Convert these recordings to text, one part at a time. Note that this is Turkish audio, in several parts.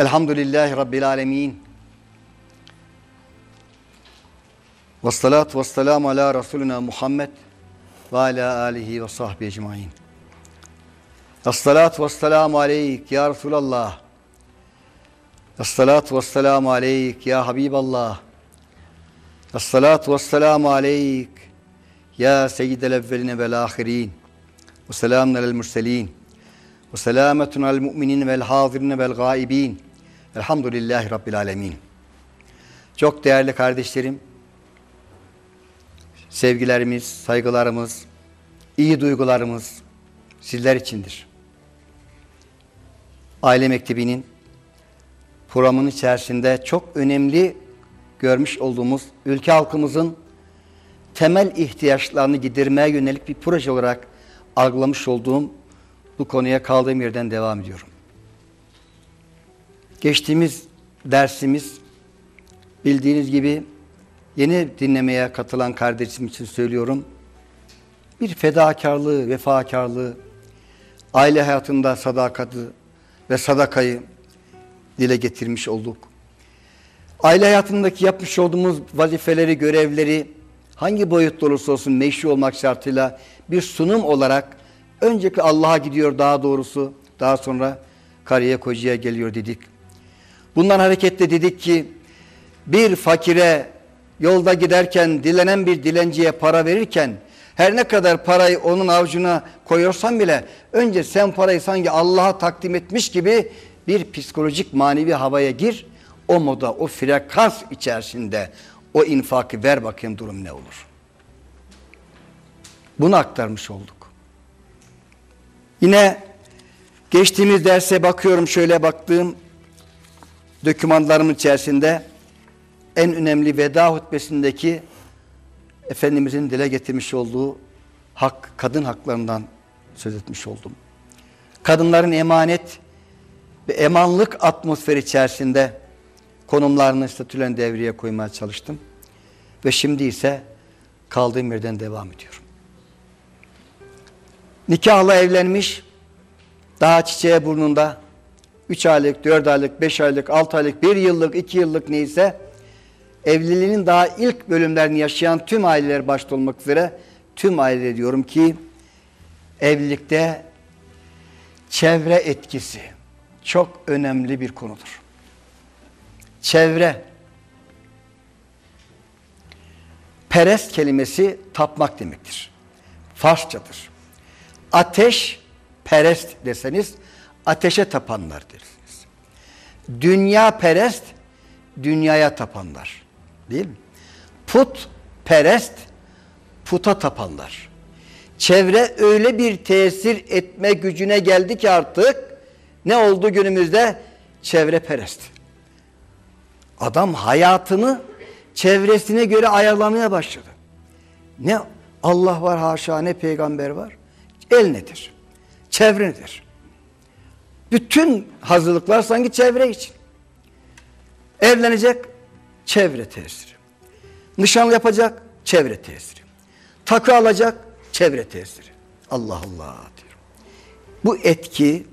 الحمد لله رب العالمين والصلاة والسلام على رسولنا محمد وعلى آله وصحبه أجمعين. الصلاة والسلام عليك يا رسول الله. الصلاة والسلام عليك يا حبيب الله. الصلاة والسلام عليك يا سيد الأولين والآخرين. وسلامنا للمرسلين وسلامة على المؤمنين والحاضرين والغائبين. Elhamdülillahi Rabbil alemin. Çok değerli kardeşlerim, sevgilerimiz, saygılarımız, iyi duygularımız sizler içindir. Aile Mektebi'nin programının içerisinde çok önemli görmüş olduğumuz ülke halkımızın temel ihtiyaçlarını gidermeye yönelik bir proje olarak algılamış olduğum bu konuya kaldığım yerden devam ediyorum. Geçtiğimiz dersimiz bildiğiniz gibi yeni dinlemeye katılan kardeşim için söylüyorum. Bir fedakarlığı, vefakarlığı, aile hayatında sadakati ve sadakayı dile getirmiş olduk. Aile hayatındaki yapmış olduğumuz vazifeleri, görevleri hangi boyutta olursa olsun meşru olmak şartıyla bir sunum olarak önceki Allah'a gidiyor daha doğrusu daha sonra karıya kocaya geliyor dedik. Bundan hareketle dedik ki bir fakire yolda giderken dilenen bir dilenciye para verirken her ne kadar parayı onun avucuna koyuyorsan bile önce sen parayı sanki Allah'a takdim etmiş gibi bir psikolojik manevi havaya gir. O moda, o frekans içerisinde o infakı ver bakayım durum ne olur. Bunu aktarmış olduk. Yine geçtiğimiz derse bakıyorum şöyle baktığım dokümanlarımın içerisinde en önemli veda hutbesindeki Efendimizin dile getirmiş olduğu hak, kadın haklarından söz etmiş oldum. Kadınların emanet ve emanlık atmosferi içerisinde konumlarını, statülerini devreye koymaya çalıştım. Ve şimdi ise kaldığım yerden devam ediyorum. Nikahla evlenmiş, daha çiçeğe burnunda, 3 aylık, 4 aylık, 5 aylık, 6 aylık, 1 yıllık, 2 yıllık neyse evliliğinin daha ilk bölümlerini yaşayan tüm aileler başta olmak üzere tüm aileler diyorum ki evlilikte çevre etkisi çok önemli bir konudur. Çevre perest kelimesi tapmak demektir. Farsçadır. Ateş perest deseniz ateşe tapanlar dersiniz. Dünya perest dünyaya tapanlar. Değil mi? Put perest puta tapanlar. Çevre öyle bir tesir etme gücüne geldi ki artık ne oldu günümüzde? Çevre perest. Adam hayatını çevresine göre ayarlamaya başladı. Ne Allah var haşa ne peygamber var. El nedir? Çevre nedir? Bütün hazırlıklar sanki çevre için. Evlenecek çevre tesiri. Nişan yapacak çevre tesiri. Takı alacak çevre tesiri. Allah Allah diyorum. Bu etki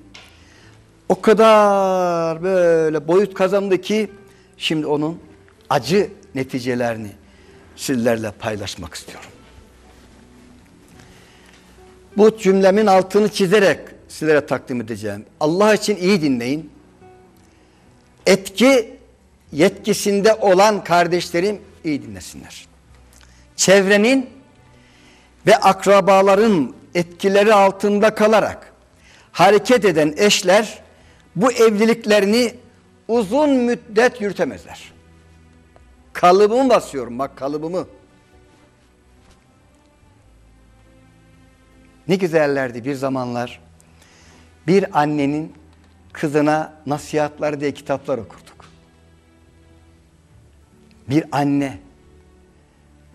o kadar böyle boyut kazandı ki şimdi onun acı neticelerini sizlerle paylaşmak istiyorum. Bu cümlemin altını çizerek sizlere takdim edeceğim. Allah için iyi dinleyin. Etki yetkisinde olan kardeşlerim iyi dinlesinler. Çevrenin ve akrabaların etkileri altında kalarak hareket eden eşler bu evliliklerini uzun müddet yürütemezler. Kalıbımı basıyorum bak kalıbımı. Ne güzellerdi bir zamanlar. Bir annenin kızına nasihatler diye kitaplar okurduk. Bir anne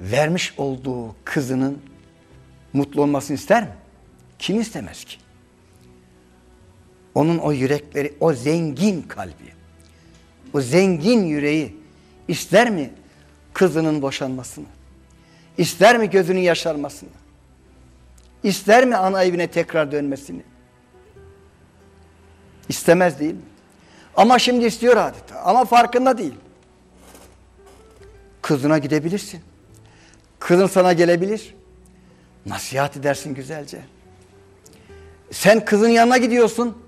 vermiş olduğu kızının mutlu olmasını ister mi? Kim istemez ki? Onun o yürekleri, o zengin kalbi, o zengin yüreği ister mi kızının boşanmasını? İster mi gözünün yaşarmasını? İster mi ana evine tekrar dönmesini? İstemez değil mi? Ama şimdi istiyor adeta. Ama farkında değil. Kızına gidebilirsin. Kızın sana gelebilir. Nasihat edersin güzelce. Sen kızın yanına gidiyorsun.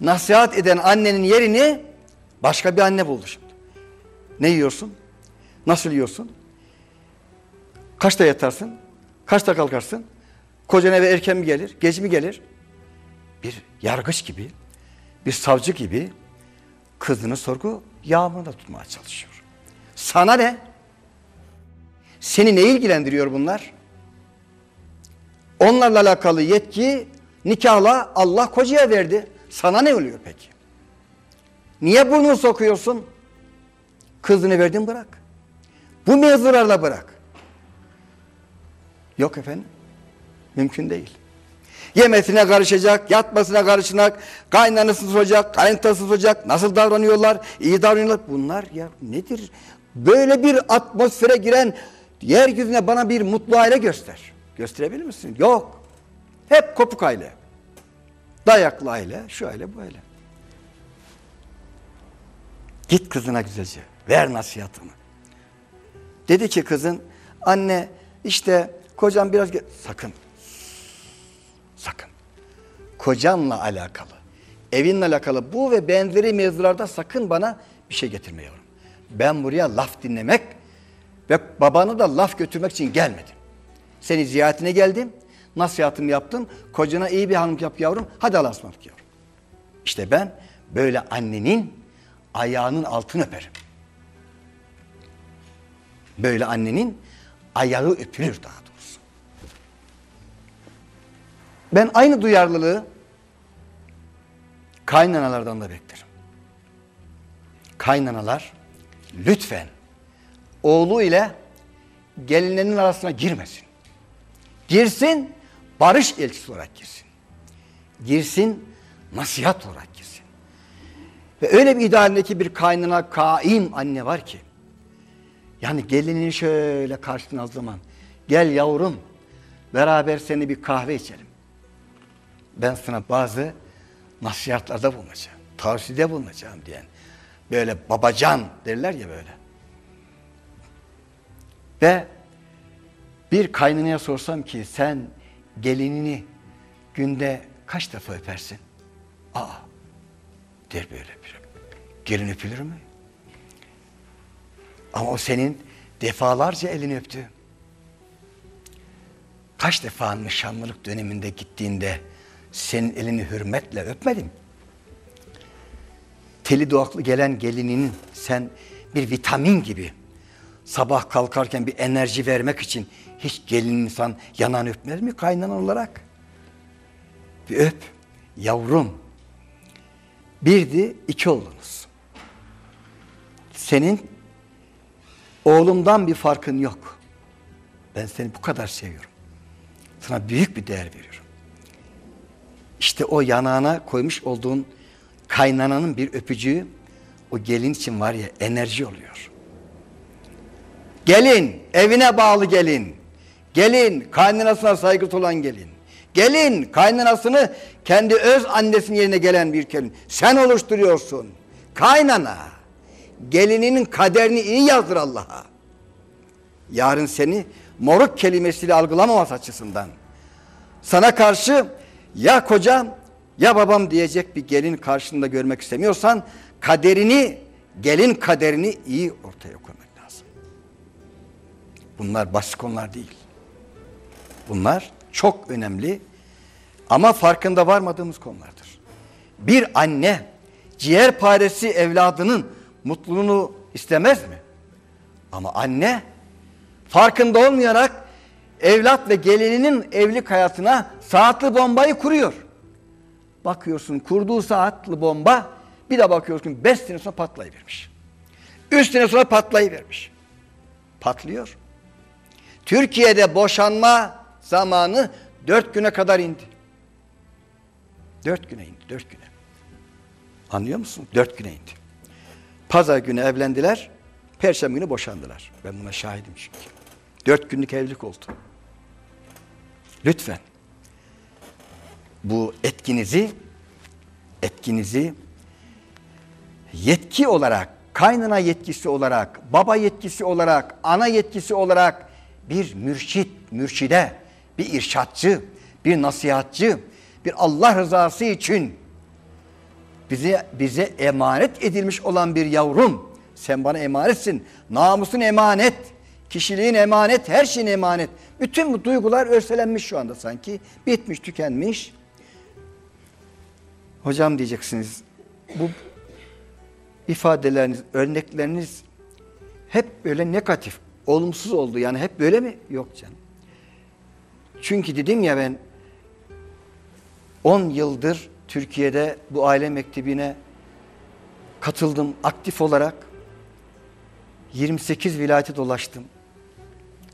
Nasihat eden annenin yerini başka bir anne buldu şimdi. Ne yiyorsun? Nasıl yiyorsun? Kaçta yatarsın? Kaçta kalkarsın? Kocan eve erken mi gelir? Geç mi gelir? Bir yargıç gibi, bir savcı gibi kızını sorgu yağmurda tutmaya çalışıyor. Sana ne? Seni ne ilgilendiriyor bunlar? Onlarla alakalı yetki nikahla Allah kocaya verdi. Sana ne oluyor peki? Niye burnunu sokuyorsun? Kızını verdin bırak. Bu mevzularla bırak. Yok efendim. Mümkün değil. Yemesine karışacak, yatmasına karışacak, kaynanası soracak, kayıntası soracak, nasıl davranıyorlar, iyi davranıyorlar. Bunlar ya nedir? Böyle bir atmosfere giren yeryüzüne bana bir mutlu aile göster. Gösterebilir misin? Yok. Hep kopuk aile. Dayaklı aile, şu aile, bu aile. Git kızına güzelce, ver nasihatını. Dedi ki kızın, anne işte kocam biraz... Sakın, sakın. Kocanla alakalı, evinle alakalı bu ve benzeri mevzularda sakın bana bir şey getirme yavrum. Ben buraya laf dinlemek ve babanı da laf götürmek için gelmedim. Seni ziyaretine geldim, nasihatımı yaptım. Kocana iyi bir hanım yap yavrum, hadi Allah'a ısmarladık yavrum. İşte ben böyle annenin ayağının altını öperim. Böyle annenin ayağı öpülür daha Ben aynı duyarlılığı kaynanalardan da beklerim. Kaynanalar lütfen oğlu ile gelinlerinin arasına girmesin. Girsin barış elçisi olarak girsin. Girsin nasihat olarak girsin. Ve öyle bir idealindeki bir kaynana kaim anne var ki yani gelinini şöyle karşısına zaman gel yavrum beraber seni bir kahve içelim. Ben sana bazı nasihatlarda bulunacağım. Tavsiyede bulunacağım diyen. Böyle babacan derler ya böyle. Ve bir kaynanaya sorsam ki sen gelinini günde kaç defa öpersin? Aa der böyle bir. Gelin öpülür mü? Ama o senin defalarca elini öptü. Kaç defa nişanlılık döneminde gittiğinde senin elini hürmetle öpmedim. Teli doğaklı gelen gelininin sen bir vitamin gibi sabah kalkarken bir enerji vermek için hiç gelin insan yanan öpmez mi kaynanan olarak? Bir öp yavrum. Birdi iki oldunuz. Senin oğlumdan bir farkın yok. Ben seni bu kadar seviyorum. Sana büyük bir değer veriyorum. İşte o yanağına koymuş olduğun kaynananın bir öpücüğü o gelin için var ya enerji oluyor. Gelin, evine bağlı gelin. Gelin, kaynanasına saygısı olan gelin. Gelin, kaynanasını kendi öz annesinin yerine gelen bir gelin. Sen oluşturuyorsun. Kaynana, gelininin kaderini iyi yazdır Allah'a. Yarın seni moruk kelimesiyle algılamaması açısından. Sana karşı ya kocam ya babam diyecek bir gelin karşında görmek istemiyorsan kaderini, gelin kaderini iyi ortaya koymak lazım. Bunlar basit konular değil. Bunlar çok önemli ama farkında varmadığımız konulardır. Bir anne ciğer paresi evladının mutluluğunu istemez mi? Ama anne farkında olmayarak evlat ve gelininin evlilik hayatına saatli bombayı kuruyor. Bakıyorsun kurduğu saatli bomba bir de bakıyorsun beş sene sonra patlayıvermiş. Üç sene sonra patlayıvermiş. Patlıyor. Türkiye'de boşanma zamanı dört güne kadar indi. Dört güne indi, dört güne. Anlıyor musun? Dört güne indi. Pazar günü evlendiler, perşembe günü boşandılar. Ben buna şahidim çünkü. Dört günlük evlilik oldu. Lütfen bu etkinizi etkinizi yetki olarak, kaynana yetkisi olarak, baba yetkisi olarak, ana yetkisi olarak bir mürşit, mürşide, bir irşatçı, bir nasihatçı, bir Allah rızası için bize bize emanet edilmiş olan bir yavrum. Sen bana emanetsin. Namusun emanet. Kişiliğin emanet, her şeyin emanet. Bütün bu duygular örselenmiş şu anda sanki. Bitmiş, tükenmiş. Hocam diyeceksiniz. Bu ifadeleriniz, örnekleriniz hep böyle negatif, olumsuz oldu. Yani hep böyle mi? Yok canım. Çünkü dedim ya ben 10 yıldır Türkiye'de bu aile mektebine katıldım aktif olarak. 28 vilayete dolaştım.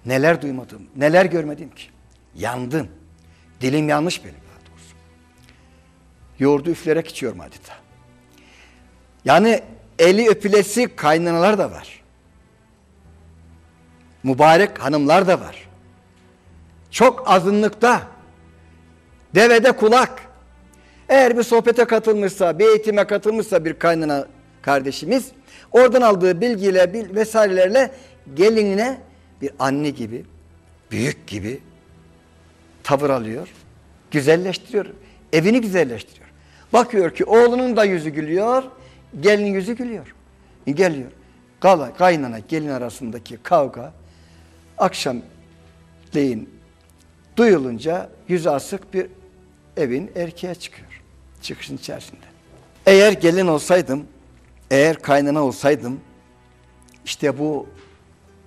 Neler duymadım, neler görmedim ki. Yandım. Dilim yanmış benim daha doğrusu. Yoğurdu üflerek içiyorum adeta. Yani eli öpülesi kaynanalar da var. Mübarek hanımlar da var. Çok azınlıkta. Devede kulak. Eğer bir sohbete katılmışsa, bir eğitime katılmışsa bir kaynana kardeşimiz, oradan aldığı bilgiyle bil, vesairelerle gelinine bir anne gibi, büyük gibi tavır alıyor, güzelleştiriyor, evini güzelleştiriyor. Bakıyor ki oğlunun da yüzü gülüyor, gelinin yüzü gülüyor. Geliyor. Kala, kaynana gelin arasındaki kavga akşam deyin duyulunca yüzü asık bir evin erkeğe çıkıyor. Çıkışın içerisinde. Eğer gelin olsaydım, eğer kaynana olsaydım, işte bu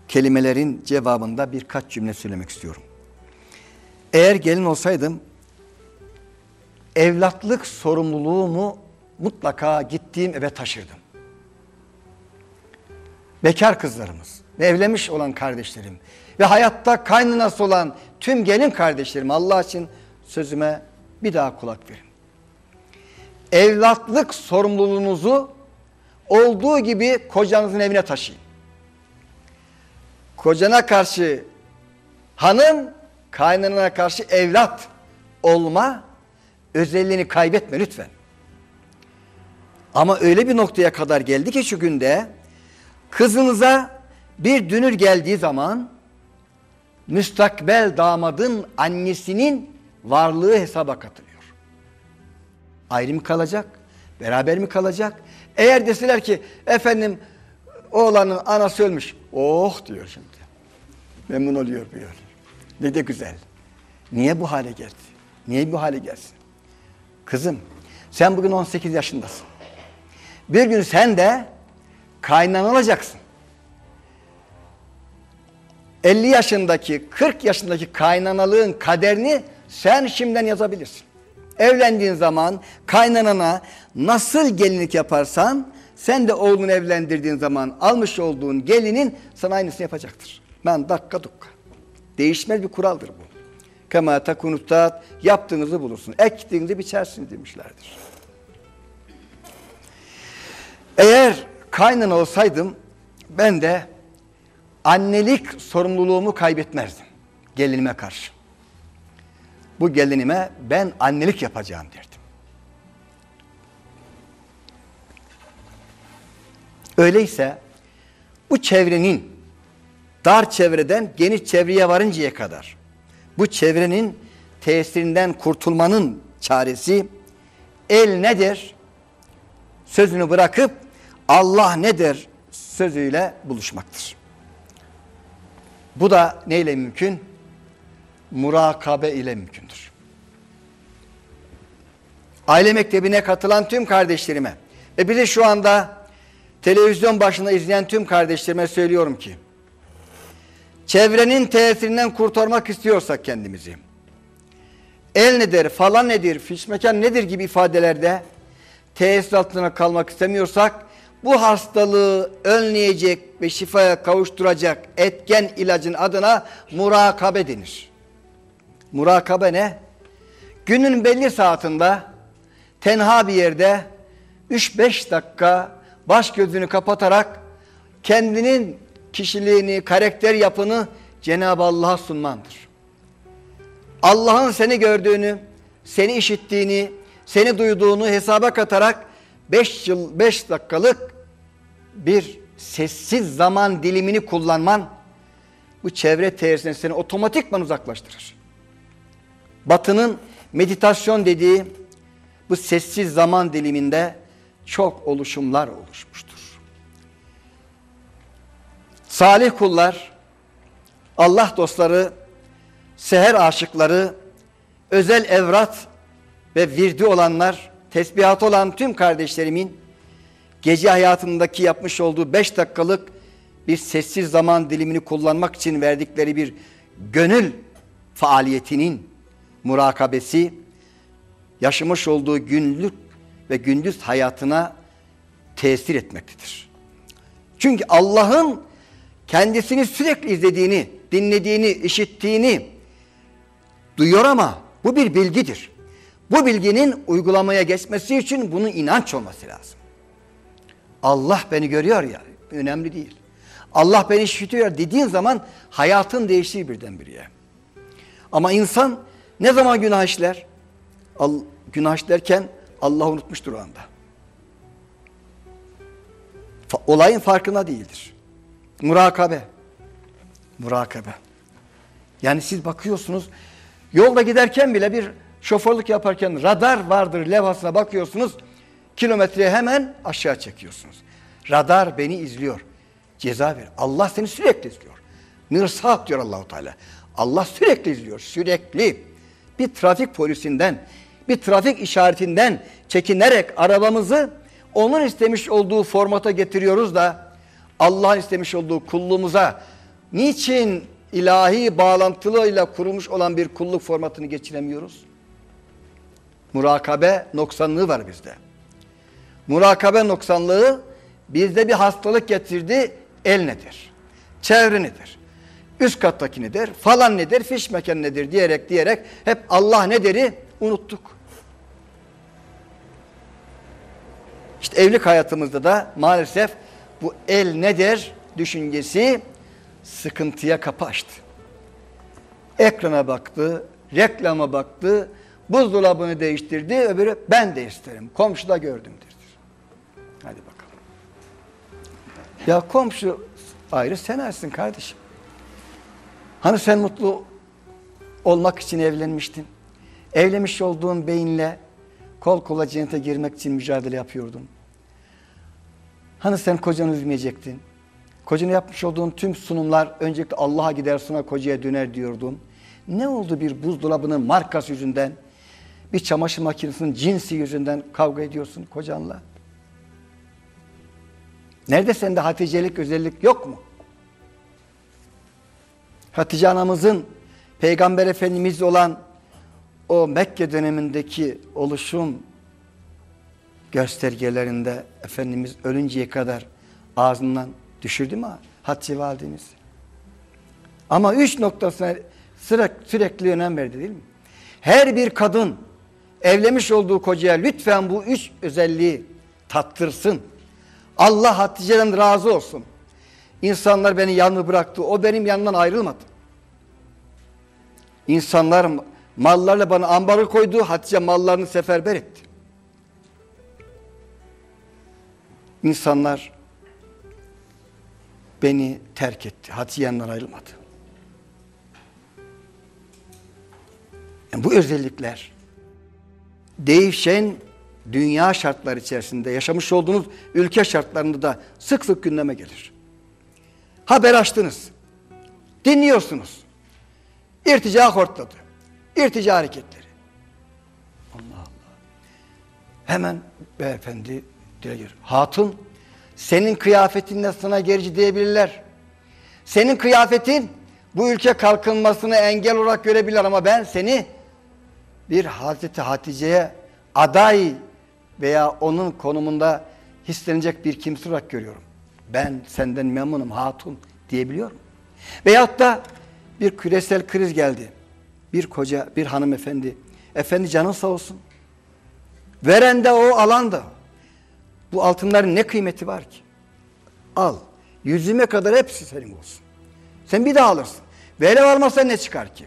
kelimelerin cevabında birkaç cümle söylemek istiyorum. Eğer gelin olsaydım, evlatlık sorumluluğumu mutlaka gittiğim eve taşırdım. Bekar kızlarımız ve evlenmiş olan kardeşlerim ve hayatta kaynanası olan tüm gelin kardeşlerim Allah için sözüme bir daha kulak verin. Evlatlık sorumluluğunuzu olduğu gibi kocanızın evine taşıyın. Kocana karşı hanım, kaynanana karşı evlat olma özelliğini kaybetme lütfen. Ama öyle bir noktaya kadar geldi ki şu günde kızınıza bir dünür geldiği zaman müstakbel damadın annesinin varlığı hesaba katılıyor. Ayrı mı kalacak? Beraber mi kalacak? Eğer deseler ki efendim oğlanın anası ölmüş. Oh diyor şimdi. Memnun oluyor böyle. Ne de güzel. Niye bu hale geldi? Niye bu hale gelsin? Kızım sen bugün 18 yaşındasın. Bir gün sen de kaynan olacaksın. 50 yaşındaki, 40 yaşındaki kaynanalığın kaderini sen şimdiden yazabilirsin. Evlendiğin zaman kaynanana nasıl gelinlik yaparsan sen de oğlunu evlendirdiğin zaman almış olduğun gelinin sana aynısını yapacaktır. Ben dakika dukka. Değişmez bir kuraldır bu. Kema takunuttat yaptığınızı bulursun. Ektiğinizi biçersin demişlerdir. Eğer kaynana olsaydım ben de annelik sorumluluğumu kaybetmezdim gelinime karşı. Bu gelinime ben annelik yapacağım derdim. Öyleyse bu çevrenin dar çevreden geniş çevreye varıncaya kadar bu çevrenin tesirinden kurtulmanın çaresi el nedir? Sözünü bırakıp Allah nedir? Sözüyle buluşmaktır. Bu da neyle mümkün? Murakabe ile mümkündür. Aile mektebine katılan tüm kardeşlerime ve bizi şu anda televizyon başında izleyen tüm kardeşlerime söylüyorum ki çevrenin tesirinden kurtarmak istiyorsak kendimizi el nedir, falan nedir, fişmekan nedir gibi ifadelerde tesir altına kalmak istemiyorsak bu hastalığı önleyecek ve şifaya kavuşturacak etken ilacın adına murakabe denir. Murakabe ne? Günün belli saatinde tenha bir yerde 3-5 dakika baş gözünü kapatarak kendinin kişiliğini, karakter yapını Cenab-ı Allah'a sunmandır. Allah'ın seni gördüğünü, seni işittiğini, seni duyduğunu hesaba katarak 5 yıl 5 dakikalık bir sessiz zaman dilimini kullanman bu çevre teorisinden seni otomatikman uzaklaştırır. Batı'nın meditasyon dediği bu sessiz zaman diliminde çok oluşumlar oluşmuştur. Salih kullar, Allah dostları, seher aşıkları, özel evrat ve virdi olanlar, tesbihat olan tüm kardeşlerimin gece hayatındaki yapmış olduğu beş dakikalık bir sessiz zaman dilimini kullanmak için verdikleri bir gönül faaliyetinin murakabesi, yaşamış olduğu günlük ve gündüz hayatına tesir etmektedir. Çünkü Allah'ın kendisini sürekli izlediğini, dinlediğini, işittiğini duyuyor ama bu bir bilgidir. Bu bilginin uygulamaya geçmesi için bunun inanç olması lazım. Allah beni görüyor ya, önemli değil. Allah beni işitiyor dediğin zaman hayatın değiştiği birdenbire. Ama insan ne zaman günah işler? Günah işlerken Allah unutmuştur o anda. Olayın farkında değildir. Murakabe. Murakabe. Yani siz bakıyorsunuz yolda giderken bile bir şoförlük yaparken radar vardır levhasına bakıyorsunuz. Kilometreye hemen aşağı çekiyorsunuz. Radar beni izliyor. Ceza ver. Allah seni sürekli izliyor. Mirsat diyor Allahu Teala. Allah sürekli izliyor. Sürekli. Bir trafik polisinden, bir trafik işaretinden çekinerek arabamızı onun istemiş olduğu formata getiriyoruz da Allah'ın istemiş olduğu kulluğumuza niçin ilahi bağlantılıyla kurulmuş olan bir kulluk formatını geçiremiyoruz? Murakabe noksanlığı var bizde. Murakabe noksanlığı bizde bir hastalık getirdi. El nedir? Çevre nedir? Üst kattaki nedir? Falan nedir? Fiş mekan nedir? Diyerek diyerek hep Allah nedir'i unuttuk. İşte evlilik hayatımızda da maalesef bu el nedir düşüncesi sıkıntıya kapı açtı. Ekrana baktı, reklama baktı, buzdolabını değiştirdi, öbürü ben de isterim, komşuda gördüm dedi. Hadi bakalım. Ya komşu ayrı sen ayrısın kardeşim. Hani sen mutlu olmak için evlenmiştin. Evlenmiş olduğun beyinle kol kola cennete girmek için mücadele yapıyordun. Hani sen kocanı üzmeyecektin. Kocanı yapmış olduğun tüm sunumlar öncelikle Allah'a gider sonra kocaya döner diyordun. Ne oldu bir buzdolabının markası yüzünden, bir çamaşır makinesinin cinsi yüzünden kavga ediyorsun kocanla? Nerede sende Haticelik özellik yok mu? Hatice anamızın Peygamber Efendimiz olan o Mekke dönemindeki oluşum göstergelerinde Efendimiz ölünceye kadar ağzından düşürdü mü Hatice validemiz? Ama üç noktasına sürekli, önem verdi değil mi? Her bir kadın evlenmiş olduğu kocaya lütfen bu üç özelliği tattırsın. Allah Hatice'den razı olsun. İnsanlar beni yalnız bıraktı. O benim yanından ayrılmadı. İnsanlar mallarla bana ambarı koydu. Hatice mallarını seferber etti. İnsanlar beni terk etti. Hatice yanından ayrılmadı. Yani bu özellikler değişen dünya şartları içerisinde yaşamış olduğunuz ülke şartlarında da sık sık gündeme gelir. Haber açtınız. Dinliyorsunuz. İrtica hortladı. İrtica hareketleri. Allah Allah. Hemen beyefendi dile. Hatun senin kıyafetinle sana gerici diyebilirler. Senin kıyafetin bu ülke kalkınmasını engel olarak görebilir ama ben seni bir Hazreti Hatice'ye aday veya onun konumunda hislenecek bir kimse olarak görüyorum. Ben senden memnunum hatun diyebiliyorum. Veyahut da bir küresel kriz geldi. Bir koca, bir hanımefendi. Efendi canın sağ olsun. Veren de o, alan da. Bu altınların ne kıymeti var ki? Al. Yüzüme kadar hepsi senin olsun. Sen bir daha alırsın. Velev almasa ne çıkar ki?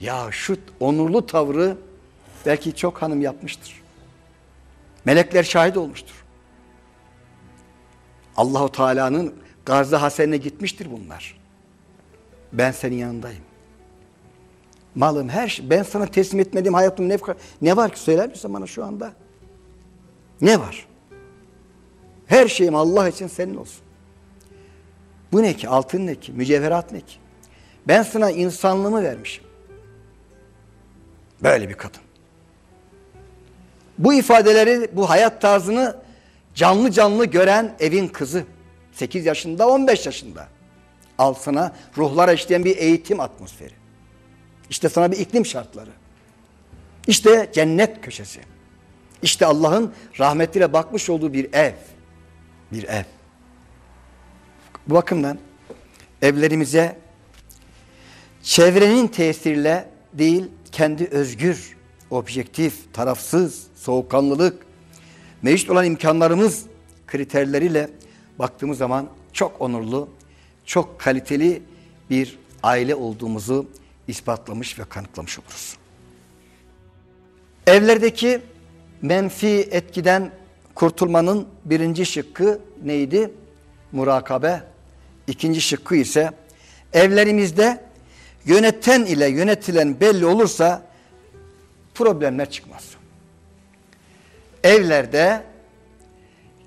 Ya şu onurlu tavrı belki çok hanım yapmıştır. Melekler şahit olmuştur. Allahu Teala'nın gazı hasenine gitmiştir bunlar. Ben senin yanındayım. Malım her şey. Ben sana teslim etmediğim hayatım ne, ne var ki söyler misin bana şu anda? Ne var? Her şeyim Allah için senin olsun. Bu ne ki? Altın ne ki? Mücevherat ne ki? Ben sana insanlığımı vermişim. Böyle bir kadın. Bu ifadeleri, bu hayat tarzını canlı canlı gören evin kızı. 8 yaşında, 15 yaşında. Al sana ruhlara işleyen bir eğitim atmosferi. İşte sana bir iklim şartları. İşte cennet köşesi. İşte Allah'ın rahmetiyle bakmış olduğu bir ev. Bir ev. Bu bakımdan evlerimize çevrenin tesiriyle değil, kendi özgür, objektif, tarafsız, soğukkanlılık, mevcut olan imkanlarımız kriterleriyle baktığımız zaman çok onurlu, çok kaliteli bir aile olduğumuzu ispatlamış ve kanıtlamış oluruz. Evlerdeki menfi etkiden kurtulmanın birinci şıkkı neydi? Murakabe. İkinci şıkkı ise evlerimizde yöneten ile yönetilen belli olursa problemler çıkmaz. Evlerde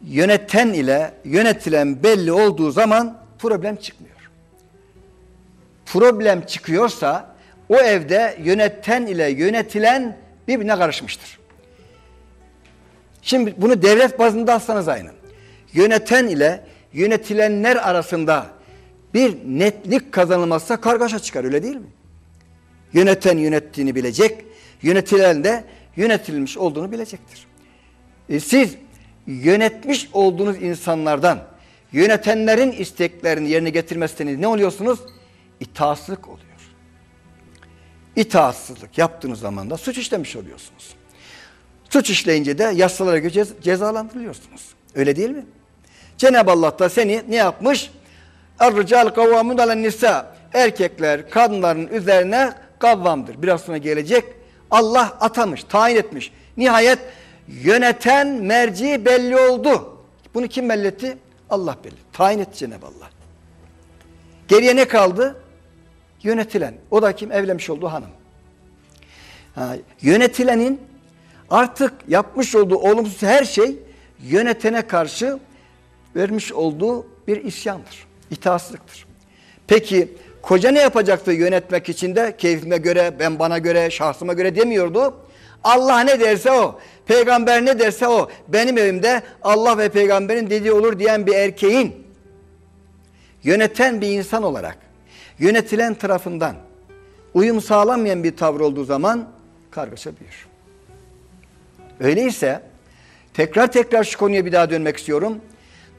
yöneten ile yönetilen belli olduğu zaman problem çıkmıyor. Problem çıkıyorsa o evde yöneten ile yönetilen birbirine karışmıştır. Şimdi bunu devlet bazında alsanız aynı. Yöneten ile yönetilenler arasında bir netlik kazanılmazsa kargaşa çıkar öyle değil mi? Yöneten yönettiğini bilecek, yönetilen de yönetilmiş olduğunu bilecektir. E siz yönetmiş olduğunuz insanlardan yönetenlerin isteklerini yerine getirmezseniz ne oluyorsunuz? İtaatsızlık oluyor. İtaatsızlık yaptığınız zaman da suç işlemiş oluyorsunuz. Suç işleyince de yasalara göre cez cezalandırılıyorsunuz. Öyle değil mi? Cenab-ı Allah da seni ne yapmış? Er-rical kavvamun alen nisa. Erkekler kadınların üzerine kavvamdır. Biraz sonra gelecek. Allah atamış, tayin etmiş. Nihayet yöneten merci belli oldu. Bunu kim belli? Allah belli. Tayin etti Cenab-ı Allah. Geriye ne kaldı? Yönetilen. O da kim? Evlenmiş olduğu hanım. Ha, yönetilenin artık yapmış olduğu olumsuz her şey yönetene karşı vermiş olduğu bir isyandır. İtaatsızlıktır. Peki koca ne yapacaktı yönetmek için de keyfime göre, ben bana göre, şahsıma göre demiyordu. Allah ne derse o, peygamber ne derse o, benim evimde Allah ve peygamberin dediği olur diyen bir erkeğin yöneten bir insan olarak yönetilen tarafından uyum sağlamayan bir tavır olduğu zaman kargaşa büyür. Öyleyse tekrar tekrar şu konuya bir daha dönmek istiyorum.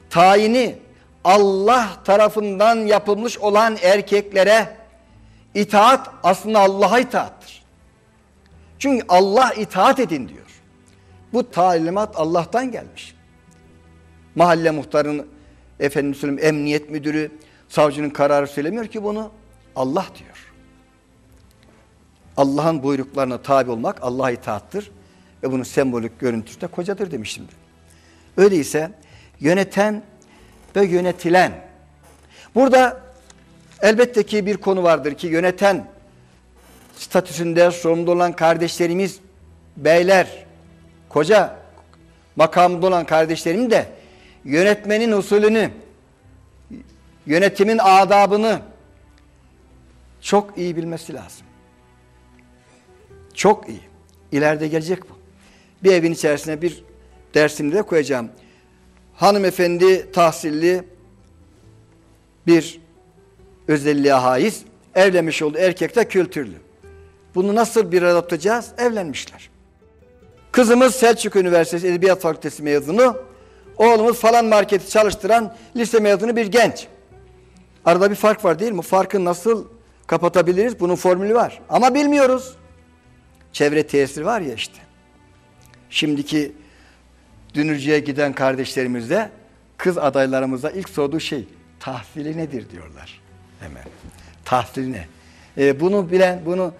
Tayini Allah tarafından yapılmış olan erkeklere itaat aslında Allah'a itaattır. Çünkü Allah itaat edin diyor. Bu talimat Allah'tan gelmiş. Mahalle muhtarının efendim söyleyeyim emniyet müdürü savcının kararı söylemiyor ki bunu. Allah diyor. Allah'ın buyruklarına tabi olmak Allah'a itaattır. Ve bunun sembolik görüntüsü de kocadır demiştim. Öyleyse yöneten ve yönetilen. Burada elbette ki bir konu vardır ki yöneten statüsünde sorumlu olan kardeşlerimiz, beyler, koca makamında olan kardeşlerim de yönetmenin usulünü, yönetimin adabını çok iyi bilmesi lazım. Çok iyi. İleride gelecek bu. Bir evin içerisine bir dersini de koyacağım. Hanımefendi tahsilli bir özelliğe haiz. Evlenmiş oldu. Erkek de kültürlü. Bunu nasıl bir arada tutacağız? Evlenmişler. Kızımız Selçuk Üniversitesi Edebiyat Fakültesi mezunu. Oğlumuz falan marketi çalıştıran lise mezunu bir genç. Arada bir fark var değil mi? Farkı nasıl kapatabiliriz? Bunun formülü var. Ama bilmiyoruz. Çevre tesiri var ya işte. Şimdiki dünürcüye giden kardeşlerimizde kız adaylarımıza ilk sorduğu şey tahsili nedir diyorlar. Hemen. Tahsili ne? Ee, bunu bilen, bunu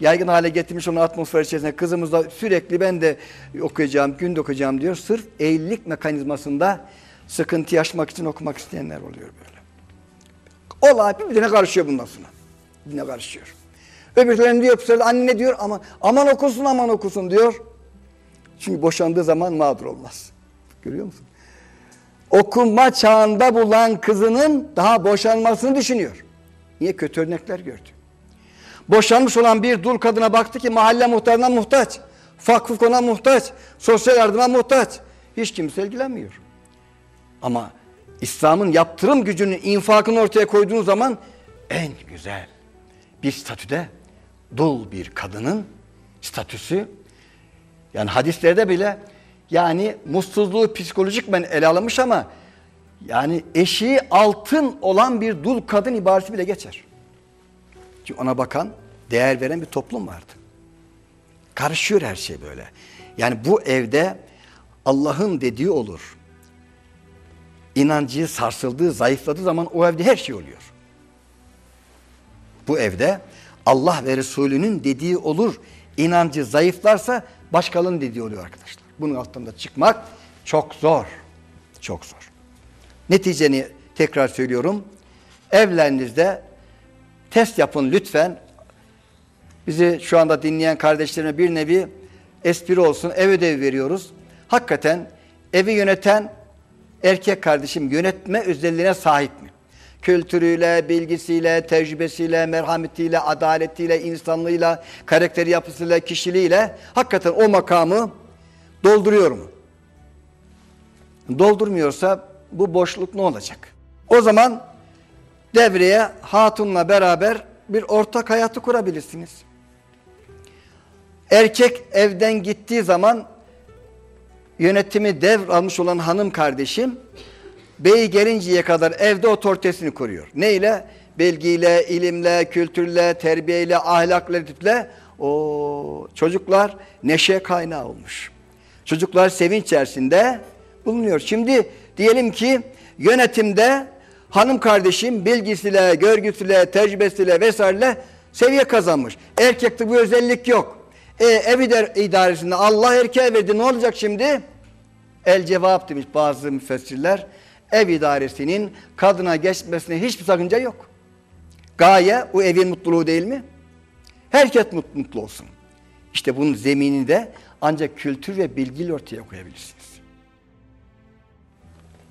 yaygın hale getirmiş onu atmosfer içerisinde. Kızımız da sürekli ben de okuyacağım, gün de okuyacağım diyor. Sırf evlilik mekanizmasında sıkıntı yaşamak için okumak isteyenler oluyor böyle. Olay birbirine karışıyor bundan sonra. Birbirine karışıyor. Öbürlerine diyor, anne diyor ama aman okusun aman okusun diyor. Çünkü boşandığı zaman mağdur olmaz. Görüyor musun? Okuma çağında bulan kızının daha boşanmasını düşünüyor. Niye? Kötü örnekler gördü. Boşanmış olan bir dul kadına baktı ki mahalle muhtarına muhtaç. Vakıf ona muhtaç. Sosyal yardıma muhtaç. Hiç kimse ilgilenmiyor. Ama İslam'ın yaptırım gücünün infakını ortaya koyduğunuz zaman en güzel bir statüde dul bir kadının statüsü yani hadislerde bile yani mutsuzluğu psikolojik ben ele alınmış ama yani eşiği altın olan bir dul kadın ibaresi bile geçer. Çünkü ona bakan, değer veren bir toplum vardı. Karışıyor her şey böyle. Yani bu evde Allah'ın dediği olur. İnancı sarsıldığı, zayıfladığı zaman o evde her şey oluyor. Bu evde Allah ve Resulünün dediği olur. İnancı zayıflarsa başkalarının dediği oluyor arkadaşlar. Bunun altında çıkmak çok zor. Çok zor. Neticeni tekrar söylüyorum. Evlerinizde test yapın lütfen. Bizi şu anda dinleyen kardeşlerime bir nevi espri olsun. Ev ödevi veriyoruz. Hakikaten evi yöneten erkek kardeşim yönetme özelliğine sahip mi? Kültürüyle, bilgisiyle, tecrübesiyle, merhametiyle, adaletiyle, insanlığıyla, karakteri yapısıyla, kişiliğiyle hakikaten o makamı dolduruyor mu? Doldurmuyorsa bu boşluk ne olacak? O zaman devreye hatunla beraber bir ortak hayatı kurabilirsiniz. Erkek evden gittiği zaman yönetimi devralmış olan hanım kardeşim bey gelinceye kadar evde otoritesini kuruyor. Neyle? Bilgiyle, ilimle, kültürle, terbiyeyle, ahlakla, lütufle o çocuklar neşe kaynağı olmuş. Çocuklar sevinç içerisinde bulunuyor. Şimdi diyelim ki yönetimde hanım kardeşim bilgisiyle, görgüsüyle, tecrübesiyle vesaireyle seviye kazanmış. Erkekte bu özellik yok. E, ev idaresinde Allah erkeğe verdi ne olacak şimdi? El cevap demiş bazı müfessirler. Ev idaresinin kadına geçmesine hiçbir sakınca yok. Gaye o evin mutluluğu değil mi? Herkes mutlu, olsun. İşte bunun zeminini de ancak kültür ve bilgiyle ortaya koyabilirsiniz.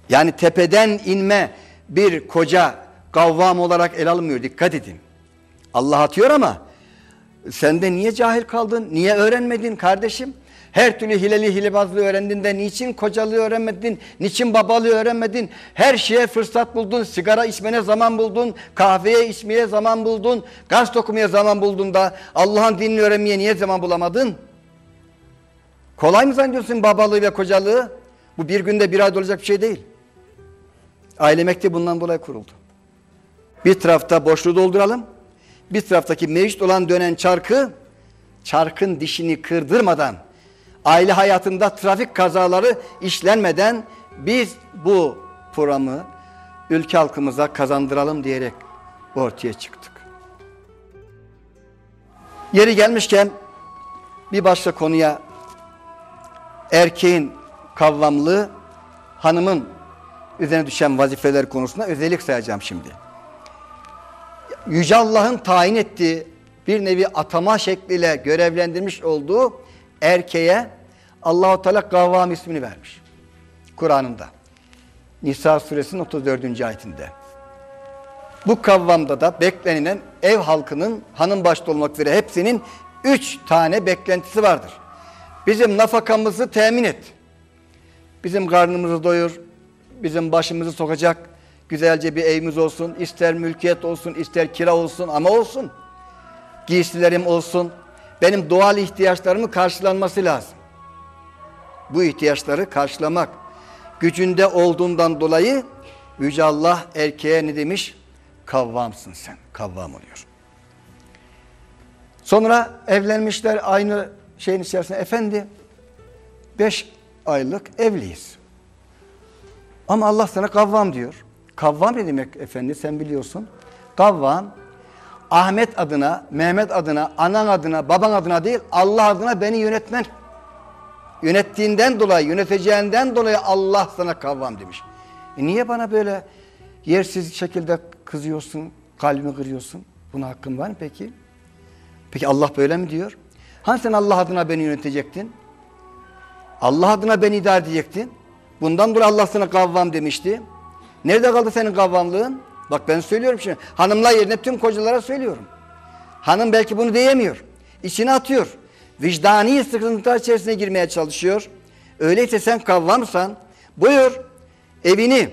Yani tepeden inme bir koca kavvam olarak el alınmıyor. Dikkat edin. Allah atıyor ama sen de niye cahil kaldın? Niye öğrenmedin kardeşim? Her türlü hileli hilebazlığı öğrendin de niçin kocalığı öğrenmedin? Niçin babalığı öğrenmedin? Her şeye fırsat buldun. Sigara içmene zaman buldun. Kahveye içmeye zaman buldun. Gazete okumaya zaman buldun da Allah'ın dinini öğrenmeye niye zaman bulamadın? Kolay mı zannediyorsun babalığı ve kocalığı? Bu bir günde bir ayda olacak bir şey değil. Aile mektebi bundan dolayı kuruldu. Bir tarafta boşluğu dolduralım. Bir taraftaki mevcut olan dönen çarkı çarkın dişini kırdırmadan aile hayatında trafik kazaları işlenmeden biz bu programı ülke halkımıza kazandıralım diyerek ortaya çıktık. Yeri gelmişken bir başka konuya erkeğin kavramlığı hanımın üzerine düşen vazifeler konusunda özellik sayacağım şimdi. Yüce Allah'ın tayin ettiği bir nevi atama şekliyle görevlendirmiş olduğu erkeğe Allahu Teala Kavvam ismini vermiş. Kur'an'ında. Nisa suresinin 34. ayetinde. Bu kavvamda da beklenilen ev halkının hanım başta olmak üzere hepsinin üç tane beklentisi vardır. Bizim nafakamızı temin et. Bizim karnımızı doyur. Bizim başımızı sokacak güzelce bir evimiz olsun. ister mülkiyet olsun, ister kira olsun ama olsun. Giysilerim olsun. Benim doğal ihtiyaçlarımın karşılanması lazım. Bu ihtiyaçları karşılamak gücünde olduğundan dolayı Yüce Allah erkeğe ne demiş? Kavvamsın sen. Kavvam oluyor. Sonra evlenmişler aynı şeyin içerisinde. Efendi beş aylık evliyiz. Ama Allah sana kavvam diyor. Kavvam ne demek efendi sen biliyorsun. Kavvam Ahmet adına, Mehmet adına, anan adına, baban adına değil Allah adına beni yönetmen. Yönettiğinden dolayı, yöneteceğinden dolayı Allah sana kavvam demiş. E niye bana böyle yersiz şekilde kızıyorsun, kalbimi kırıyorsun? Buna hakkın var mı peki? Peki Allah böyle mi diyor? Hani sen Allah adına beni yönetecektin? Allah adına beni idare edecektin. Bundan dolayı Allah sana kavvam demişti. Nerede kaldı senin kavvamlığın? Bak ben söylüyorum şimdi. Hanımlar yerine tüm kocalara söylüyorum. Hanım belki bunu diyemiyor. İçine atıyor. Vicdani sıkıntılar içerisine girmeye çalışıyor. Öyleyse sen kavvamsan buyur evini,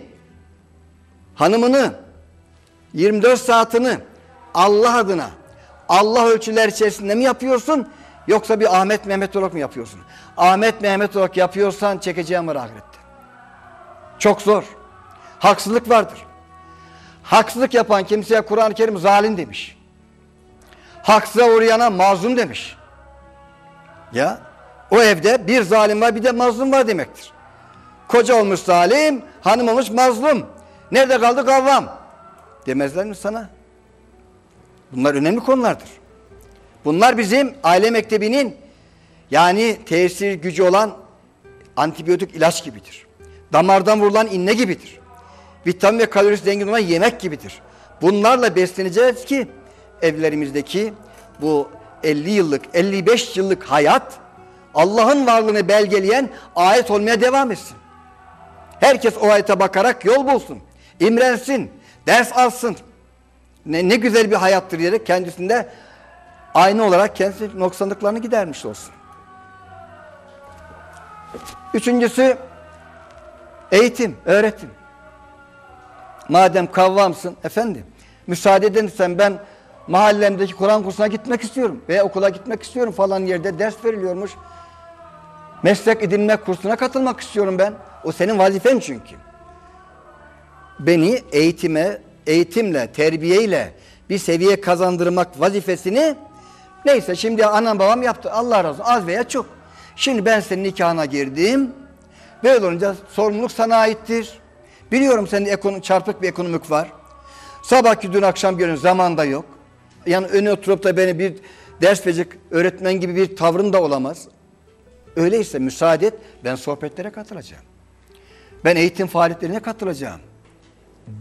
hanımını, 24 saatini Allah adına, Allah ölçüler içerisinde mi yapıyorsun? Yoksa bir Ahmet Mehmet olarak mı yapıyorsun? Ahmet Mehmet olarak yapıyorsan çekeceğim var ahirette. Çok zor. Haksızlık vardır. Haksızlık yapan kimseye Kur'an-ı Kerim zalim demiş. Haksıza uğrayana mazlum demiş. Ya o evde bir zalim var bir de mazlum var demektir. Koca olmuş zalim, hanım olmuş mazlum. Nerede kaldı kavvam? Demezler mi sana? Bunlar önemli konulardır. Bunlar bizim aile mektebinin yani tesir gücü olan antibiyotik ilaç gibidir. Damardan vurulan inne gibidir. Vitamin ve kalorisi zengin olan yemek gibidir. Bunlarla besleneceğiz ki evlerimizdeki bu 50 yıllık, 55 yıllık hayat Allah'ın varlığını belgeleyen ayet olmaya devam etsin. Herkes o ayete bakarak yol bulsun. imrensin, ders alsın. Ne, ne güzel bir hayattır diyerek kendisinde aynı olarak kendisi noksanlıklarını gidermiş olsun. Üçüncüsü eğitim, öğretim. Madem kavvamsın efendim müsaade edersen ben mahallemdeki Kur'an kursuna gitmek istiyorum veya okula gitmek istiyorum falan yerde ders veriliyormuş. Meslek edinme kursuna katılmak istiyorum ben. O senin vazifen çünkü. Beni eğitime, eğitimle, terbiyeyle bir seviye kazandırmak vazifesini neyse şimdi anam babam yaptı. Allah razı olsun az veya çok. Şimdi ben senin nikahına girdim. Böyle olunca sorumluluk sana aittir. Biliyorum senin ekonomi, çarpık bir ekonomik var. Sabah dün akşam görün zaman da yok. Yani öne oturup da beni bir ders verecek öğretmen gibi bir tavrın da olamaz. Öyleyse müsaade et ben sohbetlere katılacağım. Ben eğitim faaliyetlerine katılacağım.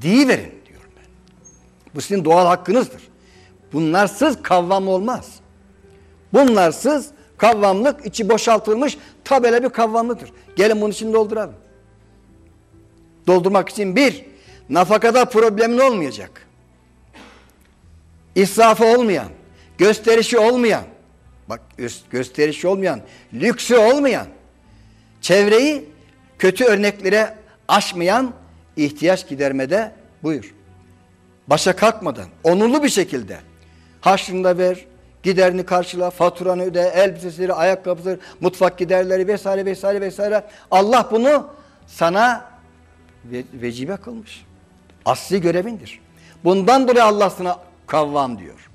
Diyiverin diyorum ben. Bu sizin doğal hakkınızdır. Bunlarsız kavvam olmaz. Bunlarsız kavvamlık içi boşaltılmış tabela bir kavvamlıdır. Gelin bunun için dolduralım. Doldurmak için bir, nafakada problemin olmayacak. İsrafı olmayan, gösterişi olmayan, bak gösterişi olmayan, lüksü olmayan, çevreyi kötü örneklere aşmayan ihtiyaç gidermede buyur. Başa kalkmadan, onurlu bir şekilde haşrını da ver, giderini karşıla, faturanı öde, elbiseleri, ayakkabıları, mutfak giderleri vesaire vesaire vesaire. Allah bunu sana ve, vecibe kılmış. Asli görevindir. Bundan dolayı Allah sana kavvam diyor.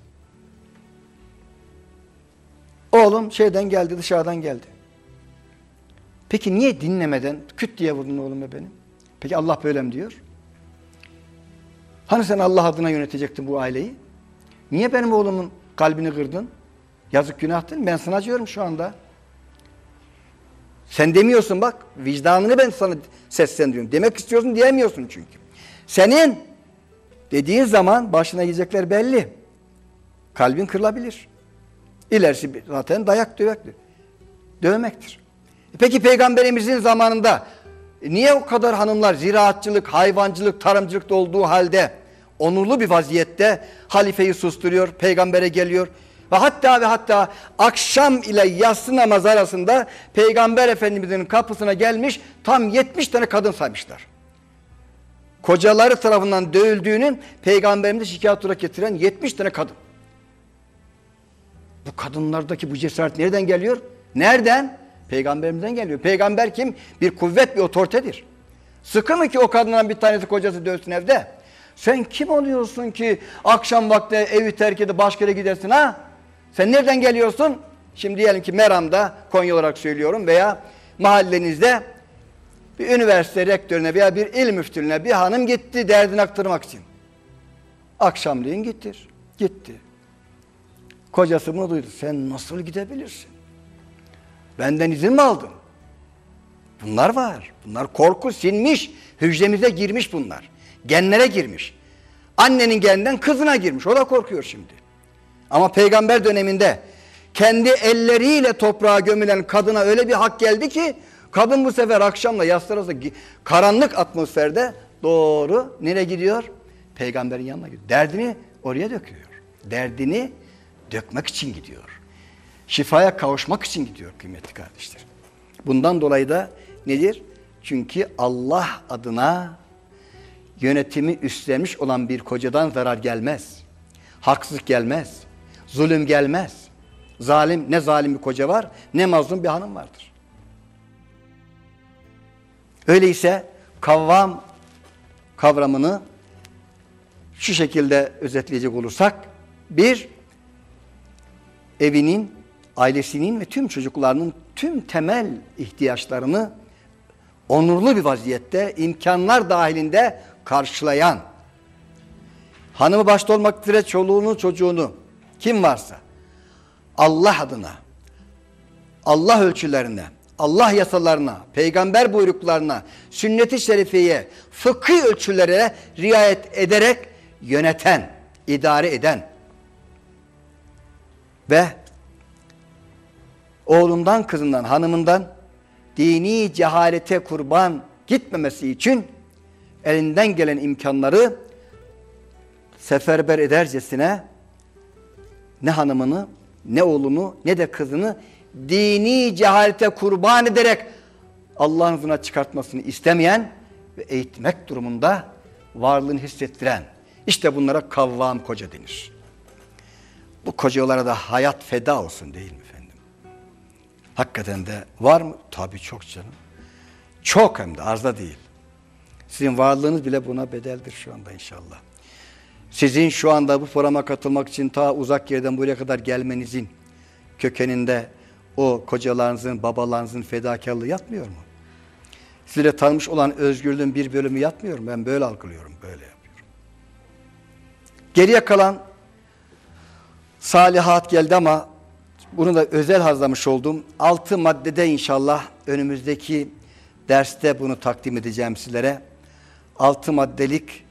Oğlum şeyden geldi, dışarıdan geldi. Peki niye dinlemeden küt diye vurdun oğlum benim? Peki Allah böyle mi diyor? Hani sen Allah adına yönetecektin bu aileyi? Niye benim oğlumun kalbini kırdın? Yazık günah değil mi? Ben sana diyorum şu anda. Sen demiyorsun bak. Vicdanını ben sana seslendiriyorum. Demek istiyorsun diyemiyorsun çünkü. Senin dediğin zaman başına gelecekler belli. Kalbin kırılabilir. İlerisi zaten dayak dövektir. Dövmektir. Peki peygamberimizin zamanında niye o kadar hanımlar ziraatçılık, hayvancılık, tarımcılıkta olduğu halde onurlu bir vaziyette halifeyi susturuyor, peygambere geliyor. Ve hatta ve hatta akşam ile yatsı namaz arasında peygamber efendimizin kapısına gelmiş tam 70 tane kadın saymışlar. Kocaları tarafından dövüldüğünün peygamberimize şikayet olarak getiren 70 tane kadın. Bu kadınlardaki bu cesaret nereden geliyor? Nereden? Peygamberimizden geliyor. Peygamber kim? Bir kuvvet, bir otoritedir. Sıkı mı ki o kadından bir tanesi kocası dövsün evde? Sen kim oluyorsun ki akşam vakti evi terk edip başka yere gidersin ha? Sen nereden geliyorsun? Şimdi diyelim ki Meram'da, Konya olarak söylüyorum veya mahallenizde bir üniversite rektörüne veya bir il müftülüğüne bir hanım gitti derdini aktarmak için. Akşamleyin gittir. Gitti. Kocası bunu duydu. Sen nasıl gidebilirsin? Benden izin mi aldın? Bunlar var. Bunlar korku sinmiş. Hücremize girmiş bunlar. Genlere girmiş. Annenin geninden kızına girmiş. O da korkuyor şimdi. Ama peygamber döneminde kendi elleriyle toprağa gömülen kadına öyle bir hak geldi ki kadın bu sefer akşamla yaslarası karanlık atmosferde doğru nereye gidiyor? Peygamberin yanına gidiyor. Derdini oraya döküyor. Derdini dökmek için gidiyor. Şifaya kavuşmak için gidiyor kıymetli kardeşler. Bundan dolayı da nedir? Çünkü Allah adına yönetimi üstlenmiş olan bir kocadan zarar gelmez. Haksızlık gelmez. Zulüm gelmez. Zalim ne zalim bir koca var ne mazlum bir hanım vardır. Öyleyse kavvam kavramını şu şekilde özetleyecek olursak bir evinin, ailesinin ve tüm çocuklarının tüm temel ihtiyaçlarını onurlu bir vaziyette imkanlar dahilinde karşılayan hanımı başta olmak üzere çoluğunu çocuğunu kim varsa. Allah adına Allah ölçülerine Allah yasalarına, peygamber buyruklarına, sünnet-i şerifeye, fıkhi ölçülere riayet ederek yöneten, idare eden ve oğlundan, kızından, hanımından dini cehalete kurban gitmemesi için elinden gelen imkanları seferber edercesine ne hanımını, ne oğlunu, ne de kızını dini cehalete kurban ederek Allah'ın huzuruna çıkartmasını istemeyen ve eğitmek durumunda varlığını hissettiren işte bunlara kavvam koca denir. Bu kocalara da hayat feda olsun değil mi efendim? Hakikaten de var mı? Tabii çok canım. Çok hem de azda değil. Sizin varlığınız bile buna bedeldir şu anda inşallah. Sizin şu anda bu programa katılmak için ta uzak yerden buraya kadar gelmenizin kökeninde o kocalarınızın, babalarınızın fedakarlığı yatmıyor mu? Sizle tanımış olan özgürlüğün bir bölümü yatmıyor mu? Ben böyle algılıyorum, böyle yapıyorum. Geriye kalan salihat geldi ama bunu da özel hazırlamış oldum. Altı maddede inşallah önümüzdeki derste bunu takdim edeceğim sizlere. Altı maddelik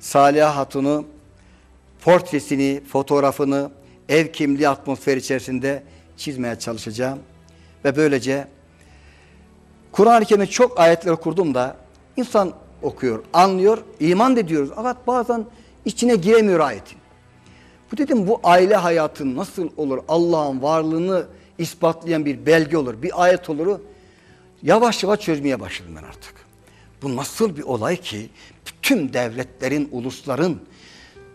Salih Hatun'u portresini, fotoğrafını ev kimliği atmosfer içerisinde çizmeye çalışacağım. Ve böylece Kur'an-ı Kerim'e çok ayetler okurdum da insan okuyor, anlıyor, iman da ediyoruz. Fakat bazen içine giremiyor ayetin. Bu dedim bu aile hayatı nasıl olur? Allah'ın varlığını ispatlayan bir belge olur, bir ayet olur. Yavaş yavaş çözmeye başladım ben artık. Bu nasıl bir olay ki tüm devletlerin, ulusların,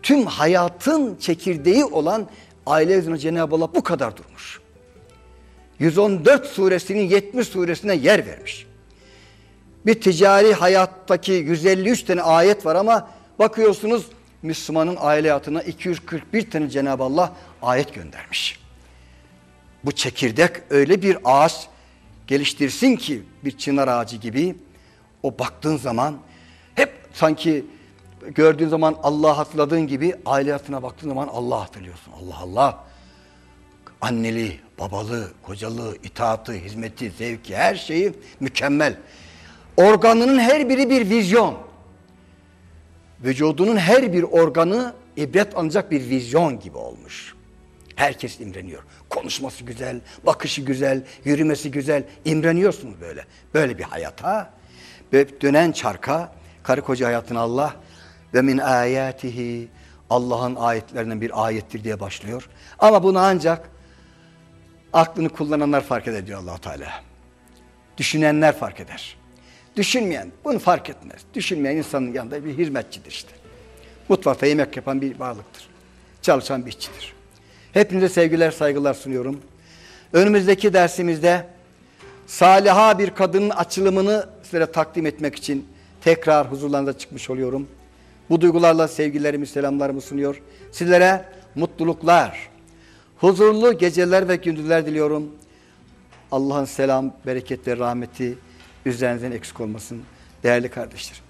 tüm hayatın çekirdeği olan aile üzerine Cenab-ı Allah bu kadar durmuş. 114 suresinin 70 suresine yer vermiş. Bir ticari hayattaki 153 tane ayet var ama bakıyorsunuz Müslümanın aile hayatına 241 tane Cenab-ı Allah ayet göndermiş. Bu çekirdek öyle bir ağaç geliştirsin ki bir çınar ağacı gibi o baktığın zaman hep sanki gördüğün zaman Allah hatırladığın gibi aile hayatına baktığın zaman Allah hatırlıyorsun. Allah Allah. Anneli, babalı, kocalı, itaatı, hizmeti, zevki her şeyi mükemmel. Organının her biri bir vizyon. Vücudunun her bir organı ibret ancak bir vizyon gibi olmuş. Herkes imreniyor. Konuşması güzel, bakışı güzel, yürümesi güzel. İmreniyorsunuz böyle. Böyle bir hayata. Ve dönen çarka, karı koca hayatını Allah ve min ayatihi Allah'ın ayetlerinden bir ayettir diye başlıyor. Ama bunu ancak aklını kullananlar fark eder diyor allah Teala. Düşünenler fark eder. Düşünmeyen bunu fark etmez. Düşünmeyen insanın yanında bir hizmetçidir işte. Mutfakta yemek yapan bir varlıktır. Çalışan bir işçidir. Hepinize sevgiler, saygılar sunuyorum. Önümüzdeki dersimizde saliha bir kadının açılımını size takdim etmek için tekrar huzurlarınıza çıkmış oluyorum. Bu duygularla sevgilerimi, selamlarımı sunuyor. Sizlere mutluluklar, huzurlu geceler ve gündüzler diliyorum. Allah'ın selam, bereket ve rahmeti üzerinizden eksik olmasın değerli kardeşlerim.